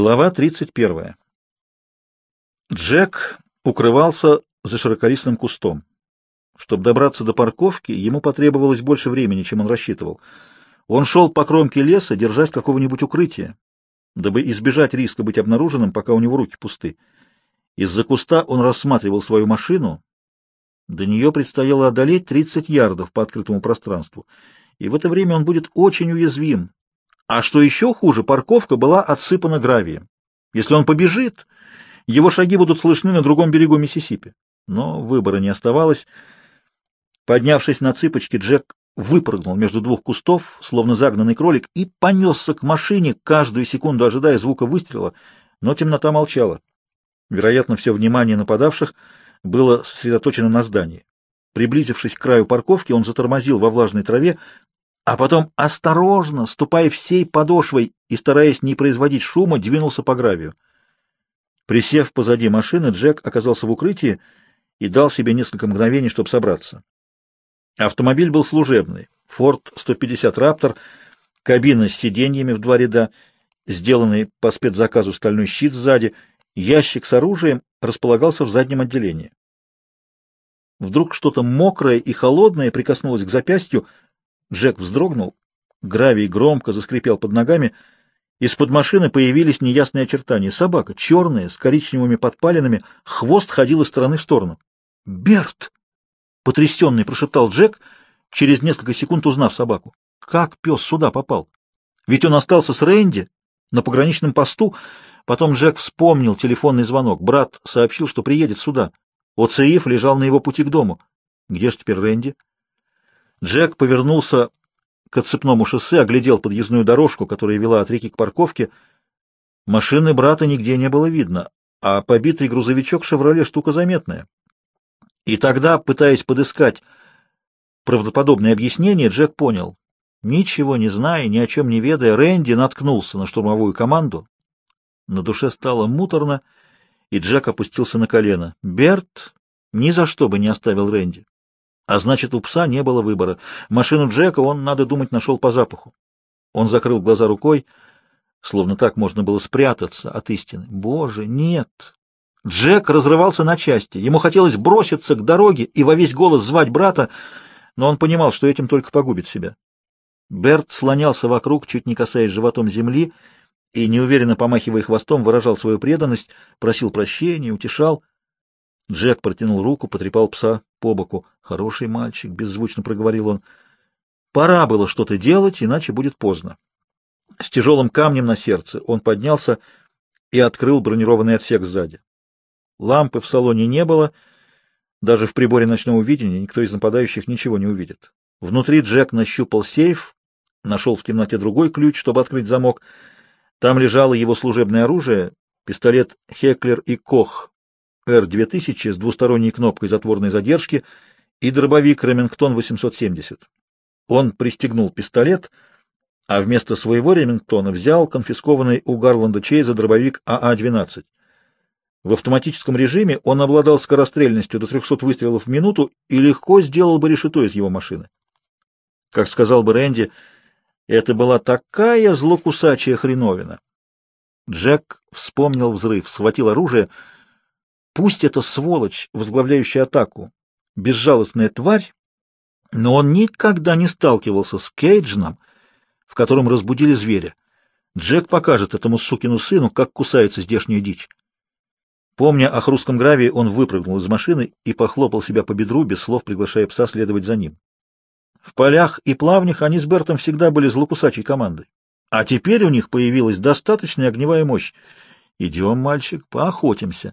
Глава 31. Джек укрывался за широколистным кустом. Чтобы добраться до парковки, ему потребовалось больше времени, чем он рассчитывал. Он шел по кромке леса, держась какого-нибудь укрытия, дабы избежать риска быть обнаруженным, пока у него руки пусты. Из-за куста он рассматривал свою машину. До нее предстояло одолеть 30 ярдов по открытому пространству, и в это время он будет очень уязвим, а что еще хуже, парковка была отсыпана гравием. Если он побежит, его шаги будут слышны на другом берегу Миссисипи. Но выбора не оставалось. Поднявшись на цыпочки, Джек выпрыгнул между двух кустов, словно загнанный кролик, и понесся к машине, каждую секунду ожидая звука выстрела, но темнота молчала. Вероятно, все внимание нападавших было сосредоточено на здании. Приблизившись к краю парковки, он затормозил во влажной траве, а потом осторожно, ступая всей подошвой и стараясь не производить шума, двинулся по гравию. Присев позади машины, Джек оказался в укрытии и дал себе несколько мгновений, чтобы собраться. Автомобиль был служебный. Ford 150 Raptor, кабина с сиденьями в два ряда, сделанный по спецзаказу стальной щит сзади, ящик с оружием располагался в заднем отделении. Вдруг что-то мокрое и холодное прикоснулось к запястью, Джек вздрогнул, гравий громко заскрипел под ногами, из-под машины появились неясные очертания. Собака, черная, с коричневыми подпалинами, хвост ходил из стороны в сторону. «Берт!» — потрясенный прошептал Джек, через несколько секунд узнав собаку. «Как пес сюда попал? Ведь он остался с Рэнди на пограничном посту». Потом Джек вспомнил телефонный звонок. Брат сообщил, что приедет сюда. ОЦИФ лежал на его пути к дому. Где же теперь Рэнди? Джек повернулся к отцепному шоссе, оглядел подъездную дорожку, которая вела от реки к парковке. Машины брата нигде не было видно, а побитый грузовичок «Шевроле» штука заметная. И тогда, пытаясь подыскать правдоподобное объяснение, Джек понял. Ничего не зная, ни о чем не ведая, Рэнди наткнулся на штурмовую команду. На душе стало муторно, и Джек опустился на колено. Берт ни за что бы не оставил Рэнди. А значит, у пса не было выбора. Машину Джека он, надо думать, нашел по запаху. Он закрыл глаза рукой, словно так можно было спрятаться от истины. Боже, нет! Джек разрывался на части. Ему хотелось броситься к дороге и во весь голос звать брата, но он понимал, что этим только погубит себя. Берт слонялся вокруг, чуть не касаясь животом земли, и, неуверенно помахивая хвостом, выражал свою преданность, просил прощения, утешал. Джек протянул руку, потрепал пса по боку. «Хороший мальчик», — беззвучно проговорил он. «Пора было что-то делать, иначе будет поздно». С тяжелым камнем на сердце он поднялся и открыл бронированный отсек сзади. Лампы в салоне не было, даже в приборе ночного видения никто из нападающих ничего не увидит. Внутри Джек нащупал сейф, нашел в темноте другой ключ, чтобы открыть замок. Там лежало его служебное оружие, пистолет Хеклер и Кох Р-2000 с двусторонней кнопкой затворной задержки и дробовик Ремингтон 870. Он пристегнул пистолет, а вместо своего Ремингтона взял конфискованный у Гарланда Чейза дробовик АА-12. В автоматическом режиме он обладал скорострельностью до 300 выстрелов в минуту и легко сделал бы решето из его машины. Как сказал бы Рэнди, это была такая злокусачая хреновина. Джек вспомнил взрыв, схватил оружие — Пусть это сволочь, возглавляющая атаку, безжалостная тварь, но он никогда не сталкивался с Кейджном, в котором разбудили зверя. Джек покажет этому сукину сыну, как кусается здешняя дичь. Помня о хрустком гравии, он выпрыгнул из машины и похлопал себя по бедру, без слов приглашая пса следовать за ним. В полях и плавнях они с Бертом всегда были злокусачей командой. А теперь у них появилась достаточная огневая мощь. Идем, мальчик, поохотимся.